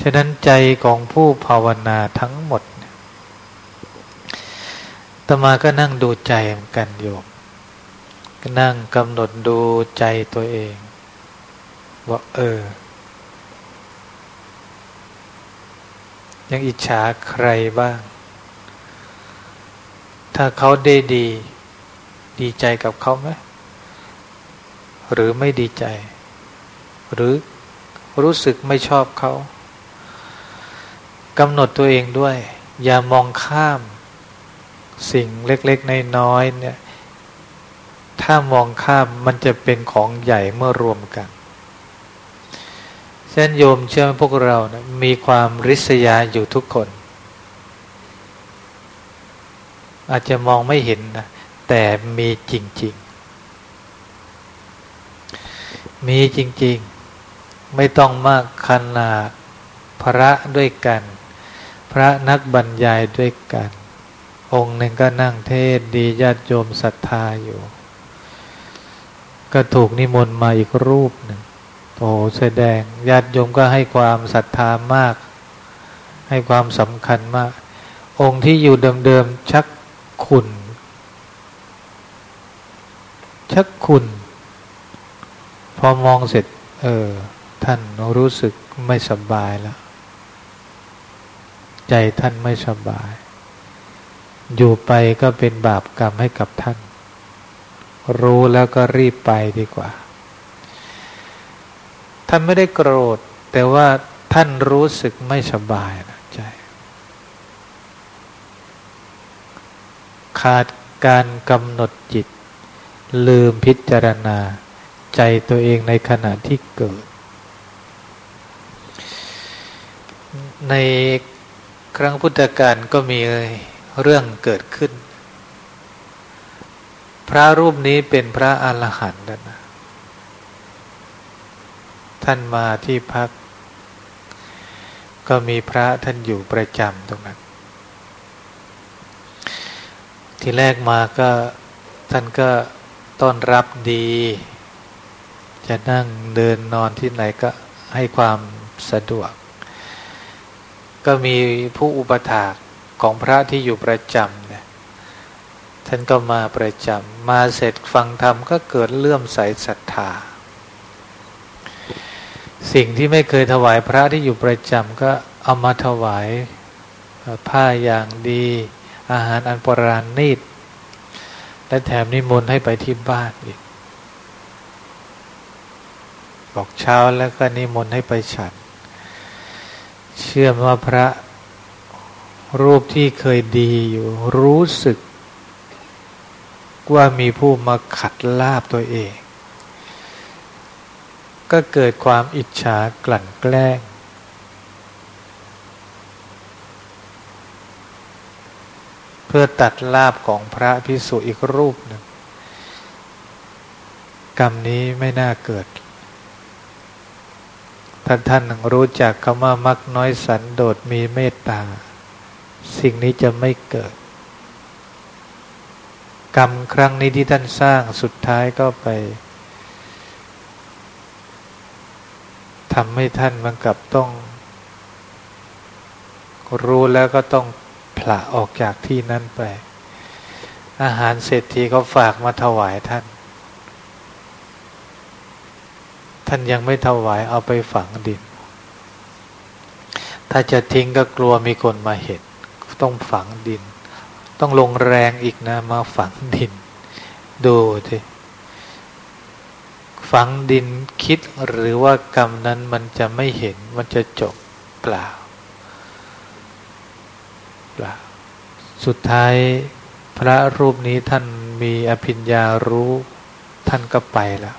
ฉะนั้นใจของผู้ภาวนาทั้งหมด ตมาก็นั่งดูใจเหมือนกันโยมก็นั่งกำหนดดูใจตัวเอง ว่าเออ ยังอิจฉาใครบ้าง ถ้าเขาได้ดี ดีใจกับเขาไหมหรือไม่ดีใจ หรือรู้สึกไม่ชอบเขากำหนดตัวเองด้วย อย่ามองข้าม สิ่งเล็กๆน้อยๆเนี่ย ถ้ามองข้ามมันจะเป็นของใหญ่เมื่อรวมกันเช่นโยมเชื่อพวกเรานะมีความริษยาอยู่ทุกคน อาจจะมองไม่เห็นนะแต่มีจริง ๆ มีจริง ๆ ไม่ต้องมากขนาดพระด้วยกัน พระนักบรรยายด้วยกัน องค์หนึ่งก็นั่งเทศดีญาติโยมศรัทธาอยู่ ก็ถูกนิมนต์มาอีกรูปหนึ่งโอ้แสดงญาติโยมก็ให้ความศรัทธามาก ให้ความสำคัญมาก องค์ที่อยู่เดิมๆชักขุนชักคุณพอมองเสร็จ เออ ท่านรู้สึกไม่สบายแล้ว ใจท่านไม่สบาย อยู่ไปก็เป็นบาปกรรมให้กับท่าน รู้แล้วก็รีบไปดีกว่า ท่านไม่ได้โกรธ แต่ว่าท่านรู้สึกไม่สบายนะใจ ขาดการกำหนดจิต ลืมพิจารณาใจตัวเองในขณะที่เกิด ในครั้งพุทธกาลก็มีเเรื่องเกิดขึ้น พระรูปนี้เป็นพระอรหันต์นะท่านมาที่พัก ก็มีพระท่านอยู่ประจำตรงนั้น ที่แรกมาก็ท่านก็ต้อนรับดี จะนั่งเดินนอนที่ไหนก็ให้ความสะดวก ก็มีผู้อุปถาก ของพระที่อยู่ประจำเนี่ยท่านก็มาประจำมาเสร็จฟังธรรมก็เกิดเลื่อมใสศรัทธา สิ่งที่ไม่เคยถวายพระที่อยู่ประจำก็เอามาถวายผ้าอย่างดี อาหารอันโบราณนิดและแถมนิมนต์ให้ไปที่บ้านอีกบอกเช้าแล้วก็นิมนต์ให้ไปฉัน เชื่อว่าพระ รูปที่เคยดีอยู่ รู้สึก ว่ามีผู้มาขัดลาบตัวเอง ก็เกิดความอิจฉากลั่นแกล้ง เพื่อตัดลาบของพระพิสุอีกรูปหนึ่ง กรรมนี้ไม่น่าเกิดท่านท่านรู้จักคำว่ามักน้อยสันโดษมีเมตตา สิ่งนี้จะไม่เกิด กรรมครั้งนี้ที่ท่านสร้างสุดท้ายก็ไปทำให้ท่านมันกับต้อง รู้แล้วก็ต้องผละออกจากที่นั้นไป อาหารเศรษฐีเขาฝากมาถวายท่าน ท่านยังไม่ถวายเอาไปฝังดิน ถ้าจะทิ้งก็กลัวมีคนมาเห็น ต้องฝังดิน ต้องลงแรงอีกนะมาฝังดิน ดูทีฝังดินคิดหรือว่ากรรมนั้นมันจะไม่เห็นมันจะจบเปล่าเปล่า สุดท้ายพระรูปนี้ท่านมีอภิญญารู้ท่านก็ไปแล้ว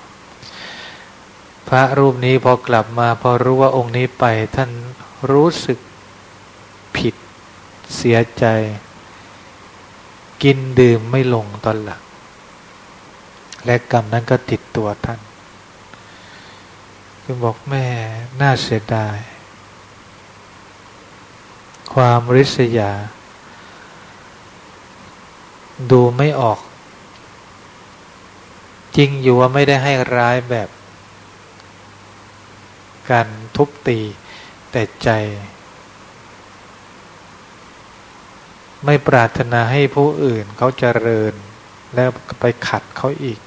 พระรูปนี้พอกลับมาพอรู้ว่าองค์นี้ไปท่านรู้สึกผิด เสียใจ กินดื่มไม่ลงตอนหลัง และกรรมนั้นก็ติดตัวท่านคือบอกแม่น่าเสียดาย ความริษยา ดูไม่ออก จริงอยู่ว่าไม่ได้ให้ร้ายแบบ การทุบตีแต่ใจ ไม่ปรารถนาให้ผู้อื่นเขาเจริญ แล้วไปขัดเขาอีก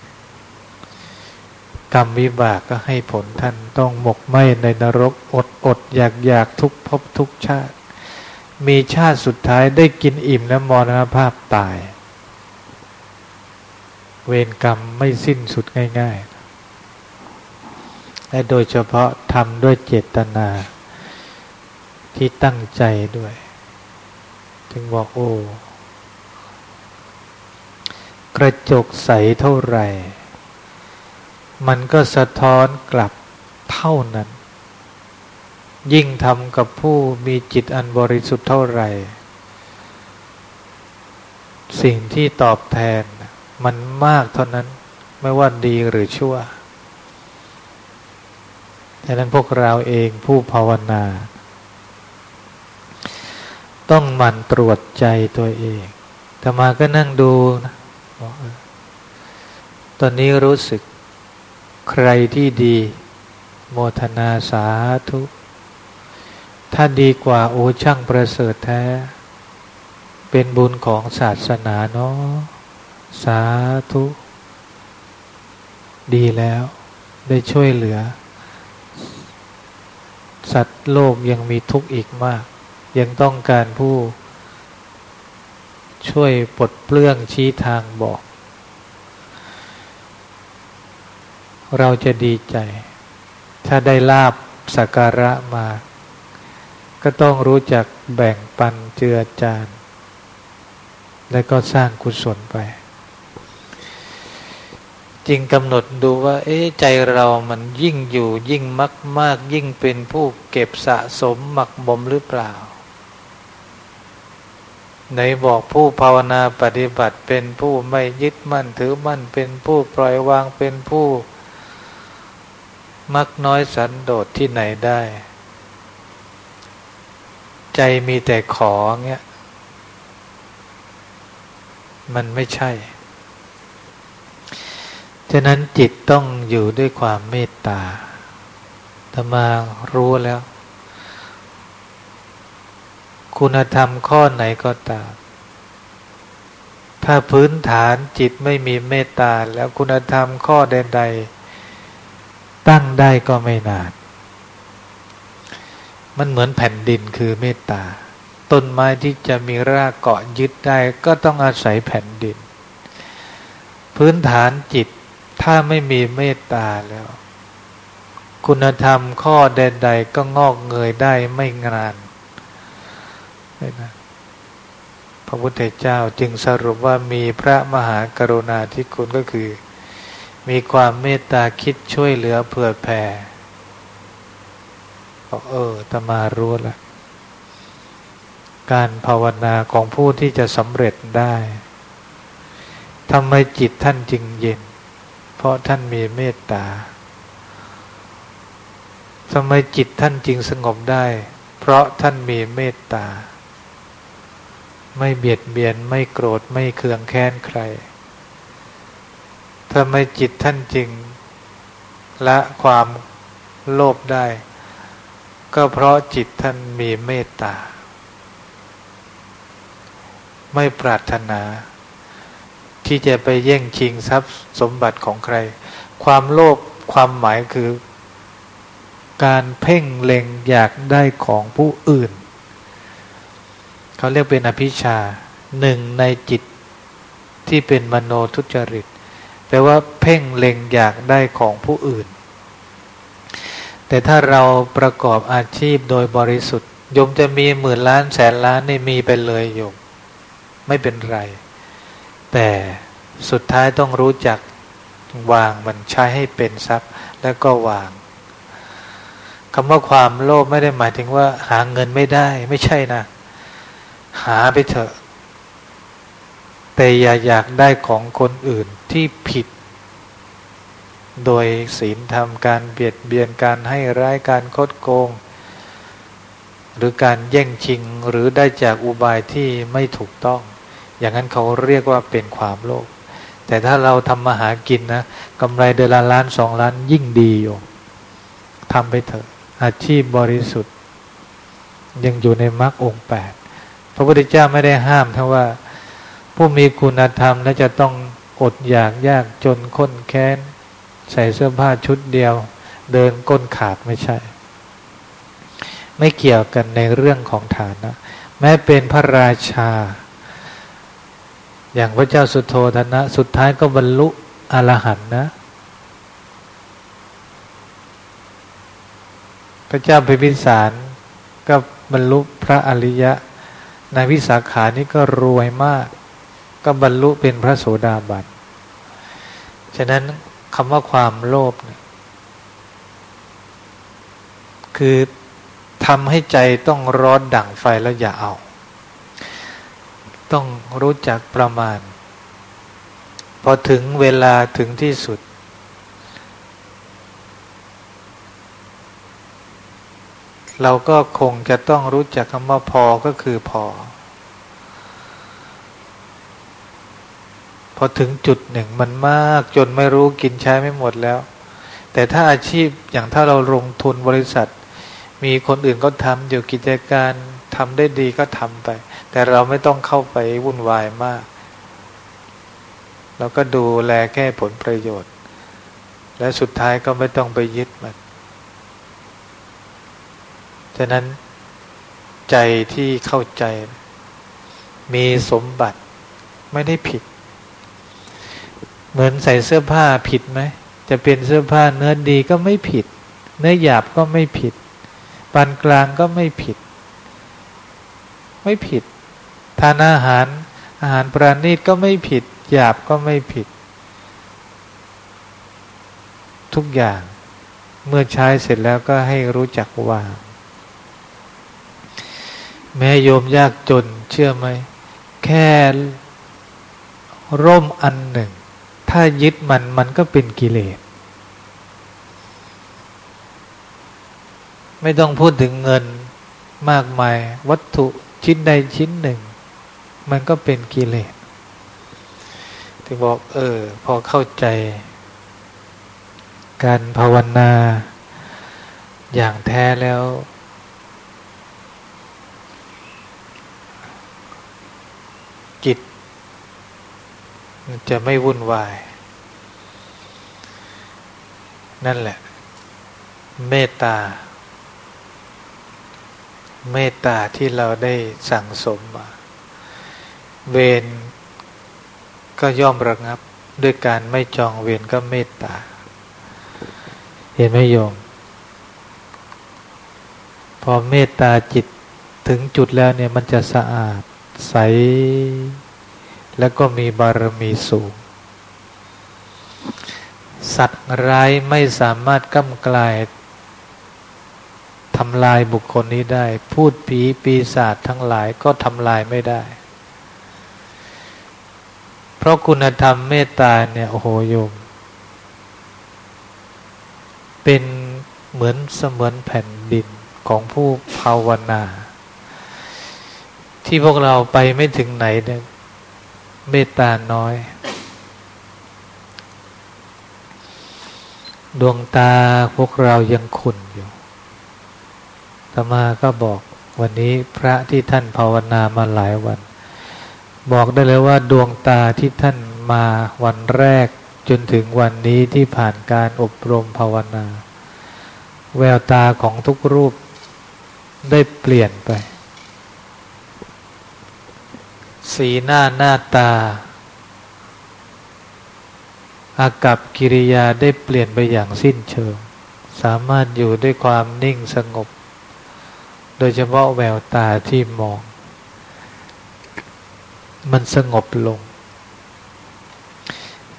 กรรมวิบากก็ให้ผลท่านต้องหมกไหมในนรกอดอดอยากอยากทุกภพทุกชาติ มีชาติสุดท้ายได้กินอิ่มและมรณภาพตาย เวรกรรมไม่สิ้นสุดง่ายๆ และโดยเฉพาะทำด้วยเจตนาที่ตั้งใจด้วย ถึงบอกโอ้กระจกใสเท่าไหร่ มันก็สะท้อนกลับเท่านั้น ยิ่งทำกับผู้มีจิตอันบริสุทธิ์เท่าไหร่ สิ่งที่ตอบแทนมันมากเท่านั้นไม่ว่าดีหรือชั่วดังนั้นพวกเราเองผู้ภาวนา ต้องหมั่นตรวจใจตัวเองแต่มาก็นั่งดูนะตอนนี้รู้สึกใครที่ดี โมทนาสาธุ ถ้าดีกว่าโอช่างประเสริฐแท้ เป็นบุญของศาสนาเนาะสาธุ ดีแล้วได้ช่วยเหลือ สัตว์โลกยังมีทุกข์อีกมาก ยังต้องการผู้ช่วยปลดเปลื้องชี้ทางบอก เราจะดีใจ ถ้าได้ลาบสักการะมา ก็ต้องรู้จักแบ่งปันเจือจาน และก็สร้างกุศลไปจึงกำหนดดูว่า เอ๊ใจเรามันยิ่งอยู่ยิ่งมากมากยิ่งเป็นผู้เก็บสะสมหมักบ่มหรือเปล่า ไหนบอกผู้ภาวนาปฏิบัติเป็นผู้ไม่ยึดมั่นถือมั่นเป็นผู้ปล่อยวางเป็นผู้ มักน้อยสันโดษที่ไหนได้ ใจมีแต่ขอเงี้ยมันไม่ใช่ ฉะนั้นจิตต้องอยู่ด้วยความเมตตาธรรมารู้แล้ว คุณธรรมข้อไหนก็ตาม ถ้าพื้นฐานจิตไม่มีเมตตาแล้วคุณธรรมข้อใดๆตั้งได้ก็ไม่นาน มันเหมือนแผ่นดินคือเมตตา ต้นไม้ที่จะมีรากเกาะยึดได้ก็ต้องอาศัยแผ่นดิน พื้นฐานจิตถ้าไม่มีเมตตาแล้ว คุณธรรมข้อใดๆก็งอกเงยได้ไม่งาน พระพุทธเจ้าจึงสรุปว่ามีพระมหากรุณาธิคุณก็คือ มีความเมตตาคิดช่วยเหลือเผื่อแผ่บอกเออตมารู้ละการภาวนาของผู้ที่จะสำเร็จได้ทำไมจิตท่านจึงเย็น เพราะท่านมีเมตตาทำไมจิตท่านจึงสงบได้ เพราะท่านมีเมตตา ไม่เบียดเบียน ไม่โกรธไม่เคืองแค้นใครทำไมจิตท่านจึงละความโลภได้ ก็เพราะจิตท่านมีเมตตา ไม่ปรารถนา ที่จะไปแย่งชิงทรัพย์สมบัติของใคร ความโลภความหมายคือ การเพ่งเล็งอยากได้ของผู้อื่น เขาเรียกเป็นอภิชาหนึ่งในจิตที่เป็นมโนทุจริตแปลว่าเพ่งเล็งอยากได้ของผู้อื่น แต่ถ้าเราประกอบอาชีพโดยบริสุทธิ์ยมจะมีหมื่นล้านแสนล้านนี่มีไปเลยโยมไม่เป็นไร แต่สุดท้ายต้องรู้จักวางมันใช้ให้เป็นทรัพย์แล้วก็วางคำว่าความโลภไม่ได้หมายถึงว่าหาเงินไม่ได้ไม่ใช่นะ หาไปเถอะ แต่อย่าอยากได้ของคนอื่นที่ผิด โดยศีลธรรมการเบียดเบียนการให้ร้ายการคดโกง หรือการแย่งชิงหรือได้จากอุบายที่ไม่ถูกต้อง อย่างนั้นเขาเรียกว่าเป็นความโลภแต่ถ้าเราทำมาหากินนะกำไรเดือนละล้านสองล้านยิ่งดีอยู่ทำไปเถอะ อาชีพบริสุทธิ์ ยังอยู่ในมรรคองแปด พระพุทธเจ้าไม่ได้ห้ามทั้งว่า ผู้มีคุณธรรมและจะต้องอดอยากยากจนค้นแค้น ใส่เสื้อผ้าชุดเดียว เดินก้นขาดไม่ใช่ ไม่เกี่ยวกันในเรื่องของฐานะ แม้เป็นพระราชา อย่างพระเจ้าสุโธธนะ สุดท้ายก็บรรลุอรหันต์นะพระเจ้าพิพิสารก็บรรลุพระอริยะ นายวิสาขานี่ก็รวยมาก ก็บรรลุเป็นพระโสดาบัน ฉะนั้นคำว่าความโลภคือทำให้ใจต้องร้อนดั่งไฟแล้วอย่าเอา ต้องรู้จักประมาณ พอถึงเวลาถึงที่สุด เราก็คงจะต้องรู้จักคำว่าพอก็คือพอ พอถึงจุดหนึ่งมันมากจนไม่รู้กินใช้ไม่หมดแล้ว แต่ถ้าอาชีพอย่างถ้าเราลงทุนบริษัท มีคนอื่นก็ทำอยู่กิจการทำได้ดีก็ทำไป แต่เราไม่ต้องเข้าไปวุ่นวายมาก เราก็ดูแลแค่ผลประโยชน์ และสุดท้ายก็ไม่ต้องไปยึดมัน ฉะนั้นใจที่เข้าใจ มีสมบัติไม่ได้ผิด เหมือนใส่เสื้อผ้าผิดไหม จะเป็นเสื้อผ้าเนื้อดีก็ไม่ผิด เนื้อหยาบก็ไม่ผิดปานกลางก็ไม่ผิด ไม่ผิด ทานอาหารอาหารปราณีตก็ไม่ผิด หยาบก็ไม่ผิด ทุกอย่างเมื่อใช้เสร็จแล้วก็ให้รู้จักวาง แม้โยมยากจนเชื่อไหม แค่ร่มอันหนึ่ง ถ้ายึดมันมันก็เป็นกิเลส ไม่ต้องพูดถึงเงินมากมาย วัตถุชิ้นใดชิ้นหนึ่ง มันก็เป็นกิเลสถึงบอกเออ พอเข้าใจ การภาวนา อย่างแท้แล้ว จะไม่วุ่นวาย นั่นแหละ เมตตา เมตตาที่เราได้สั่งสมมา เวรก็ย่อมระงับด้วยการไม่จองเวรก็เมตตา เห็นไหมโยม พอเมตตาจิตถึงจุดแล้วเนี่ยมันจะสะอาดใส แล้วก็มีบารมีสูง สัตว์ร้ายไม่สามารถก้ำกลายทำลายบุคคลนี้ได้ พูดผีปีศาจทั้งหลายก็ทำลายไม่ได้ เพราะคุณธรรมเมตตาเนี่ยโอ้โหโยม เป็นเหมือนเสมือนแผ่นดินของผู้ภาวนา ที่พวกเราไปไม่ถึงไหนเนี่ย เมตตาน้อย ดวงตาพวกเรายังขุ่นอยู่ตมาก็บอกวันนี้พระที่ท่านภาวนามาหลายวัน บอกได้เลยว่าดวงตาที่ท่านมาวันแรกจนถึงวันนี้ที่ผ่านการอบรมภาวนา แววตาของทุกรูปได้เปลี่ยนไป สีหน้าหน้าตา อากับกิริยาได้เปลี่ยนไปอย่างสิ้นเชิง สามารถอยู่ด้วยความนิ่งสงบ โดยเฉพาะแววตาที่มอง มันสงบลง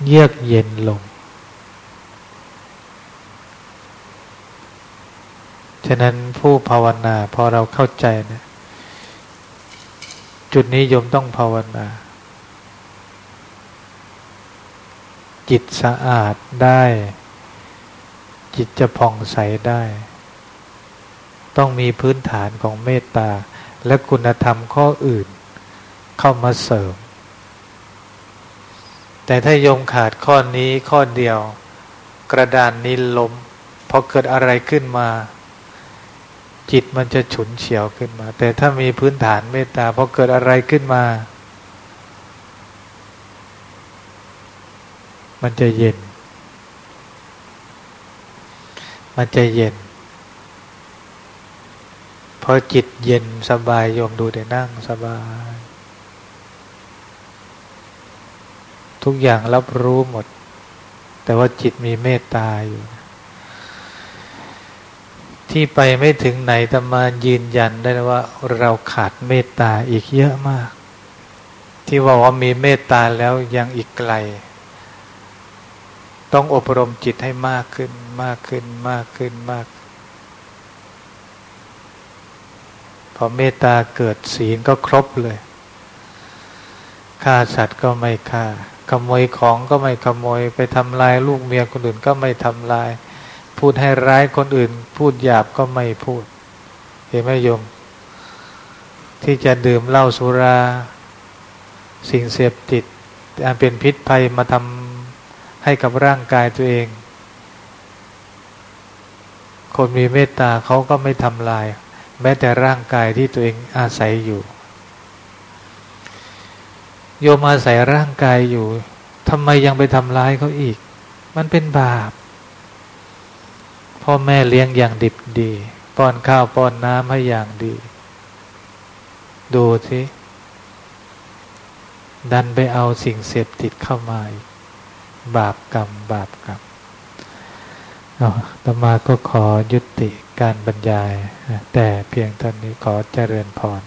เยือกเย็นลง ฉะนั้นผู้ภาวนาพอเราเข้าใจเนะ จุดนี้โยมต้องภาวนา จิตสะอาดได้ จิตจะผ่องใสได้ ต้องมีพื้นฐานของเมตตา และคุณธรรมข้ออื่น เข้ามาเสริม แต่ถ้าโยมขาดข้อนี้ข้อเดียว กระดานนี้ล้มพอเกิดอะไรขึ้นมา จิตมันจะฉุนเฉียวขึ้นมา แต่ถ้ามีพื้นฐานเมตตาพอเกิดอะไรขึ้นมา มันจะเย็น มันจะเย็น พอจิตเย็นสบายโยมดูแต่นั่งสบาย ทุกอย่างรับรู้หมด แต่ว่าจิตมีเมตตาอยู่ ที่ไปไม่ถึงไหนตมายืนยันได้ว่าเราขาดเมตตาอีกเยอะมาก ที่ว่าว่ามีเมตตาแล้วยังอีกไกล ต้องอบรมจิตให้มากขึ้น มากขึ้นมากขึ้นมาก พอเมตตาเกิดศีลก็ครบเลยฆ่าสัตว์ก็ไม่ฆ่าขโมยของก็ไม่ขโมย ไปทำลายลูกเมียคนอื่นก็ไม่ทำลาย พูดให้ร้ายคนอื่น พูดหยาบก็ไม่พูด เห็นไหมโยม ที่จะดื่มเหล้าสุรา สิ่งเสพติดอันเป็นพิษภัยมาทำให้กับร่างกายตัวเอง คนมีเมตตาเขาก็ไม่ทำลาย แม้แต่ร่างกายที่ตัวเองอาศัยอยู่ โยมอาศัยร่างกายอยู่ทำไมยังไปทำร้ายเขาอีก มันเป็นบาป พ่อแม่เลี้ยงอย่างดิบดี ป้อนข้าวป้อนน้ำให้อย่างดี ดูสิดันไปเอาสิ่งเสพติดเข้ามาอีกบาปกรรม บาปกรรมต่อมาก็ขอยุติการบรรยาย แต่เพียงเท่านี้ขอเจริญพร